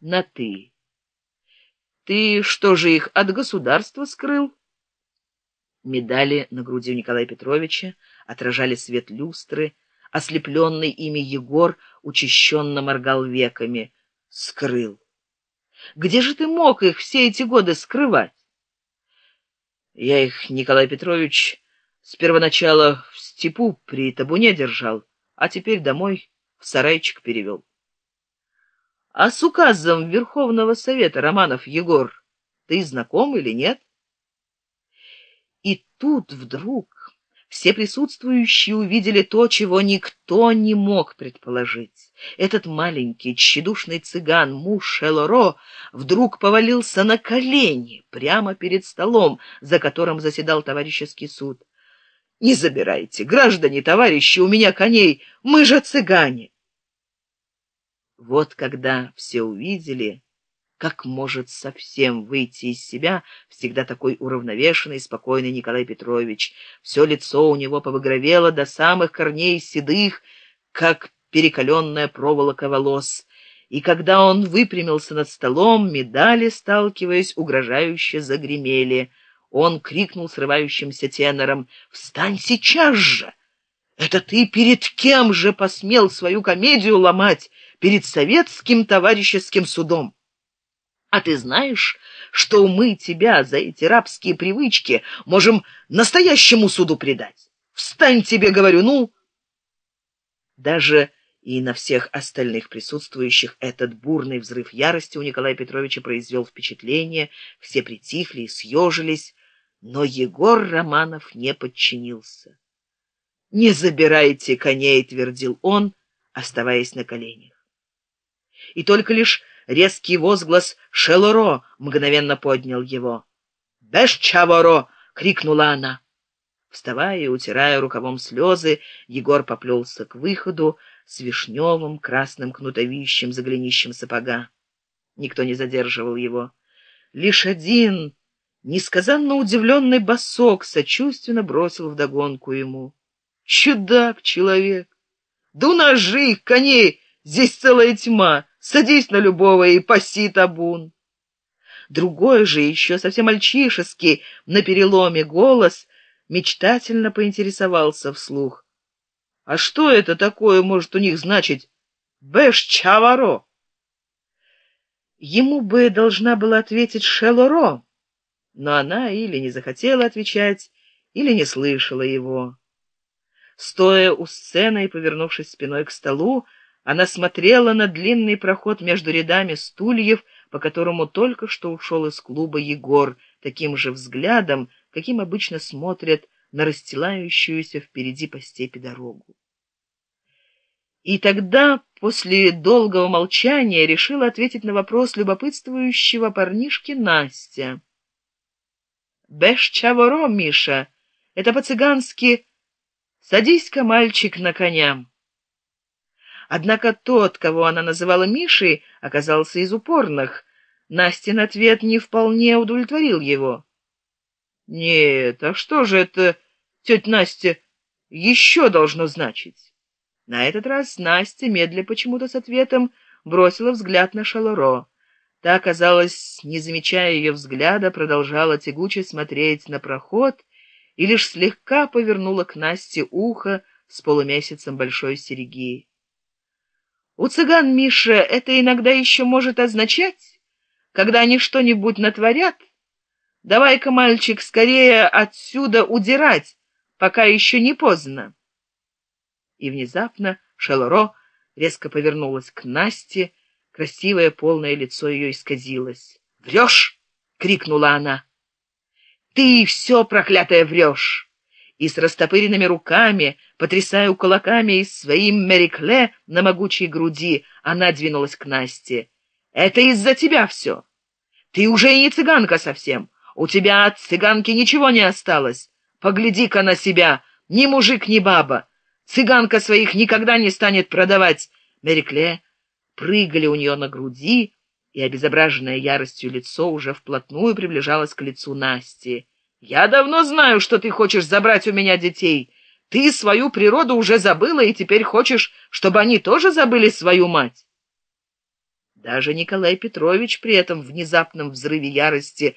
на «ты». Ты что же их от государства скрыл? Медали на груди у Николая Петровича отражали свет люстры, ослепленный ими Егор учащенно моргал веками. Скрыл. Где же ты мог их все эти годы скрывать? Я их, Николай Петрович, с первоначала в степу при табуне держал, а теперь домой в сарайчик перевел. А с указом Верховного Совета Романов Егор ты знаком или нет? И тут вдруг все присутствующие увидели то, чего никто не мог предположить. Этот маленький, тщедушный цыган, муж Шелоро, вдруг повалился на колени прямо перед столом, за которым заседал товарищеский суд. «Не забирайте, граждане, товарищи, у меня коней, мы же цыгане!» Вот когда все увидели, как может совсем выйти из себя всегда такой уравновешенный, спокойный Николай Петрович. Все лицо у него побагровело до самых корней седых, как перекаленная проволока волос. И когда он выпрямился над столом, медали, сталкиваясь, угрожающе загремели. Он крикнул срывающимся тенором «Встань сейчас же! Это ты перед кем же посмел свою комедию ломать? Перед советским товарищеским судом!» А ты знаешь, что мы тебя за эти рабские привычки можем настоящему суду предать? Встань тебе, говорю, ну!» Даже и на всех остальных присутствующих этот бурный взрыв ярости у Николая Петровича произвел впечатление, все притихли и съежились, но Егор Романов не подчинился. «Не забирайте коней», — твердил он, оставаясь на коленях. И только лишь Резкий возглас «Шелоро!» мгновенно поднял его. «Беш чаворо!» — крикнула она. Вставая и утирая рукавом слезы, Егор поплелся к выходу с вишневым красным кнутовищем за голенищем сапога. Никто не задерживал его. Лишь один, несказанно удивленный босок, сочувственно бросил вдогонку ему. «Чудак, человек! Да у коней, здесь целая тьма!» Садись на любого и паси табун. Другой же, еще совсем мальчишеский, на переломе голос, мечтательно поинтересовался вслух. А что это такое может у них значить «бэш-чаваро»? Ему бы должна была ответить «шелоро», но она или не захотела отвечать, или не слышала его. Стоя у сцены и повернувшись спиной к столу, она смотрела на длинный проход между рядами стульев, по которому только что ушел из клуба Егор, таким же взглядом, каким обычно смотрят на расстилающуюся впереди по степи дорогу. И тогда, после долгого молчания, решила ответить на вопрос любопытствующего парнишки Настя. «Бэш чаворо, Миша, это по-цыгански «Садись-ка, мальчик, на коня». Однако тот, кого она называла Мишей, оказался из упорных. Настин ответ не вполне удовлетворил его. «Нет, а что же это, тетя Настя, еще должно значить?» На этот раз Настя, медля почему-то с ответом, бросила взгляд на Шалоро. Та, казалось, не замечая ее взгляда, продолжала тягуче смотреть на проход и лишь слегка повернула к Насте ухо с полумесяцем большой сереги. У цыган, Миша, это иногда еще может означать, когда они что-нибудь натворят. Давай-ка, мальчик, скорее отсюда удирать, пока еще не поздно. И внезапно Шелоро резко повернулась к Насте, красивое полное лицо ее исказилось. «Врешь!» — крикнула она. «Ты все, проклятая, врешь!» И с растопыренными руками, потрясая кулаками из своим мерикле на могучей груди, она двинулась к Насте. «Это из-за тебя все. Ты уже и не цыганка совсем. У тебя от цыганки ничего не осталось. Погляди-ка на себя, ни мужик, ни баба. Цыганка своих никогда не станет продавать». Мерикле прыгали у нее на груди, и обезображенное яростью лицо уже вплотную приближалось к лицу Насти. Я давно знаю, что ты хочешь забрать у меня детей. Ты свою природу уже забыла и теперь хочешь, чтобы они тоже забыли свою мать. Даже Николай Петрович при этом внезапном взрыве ярости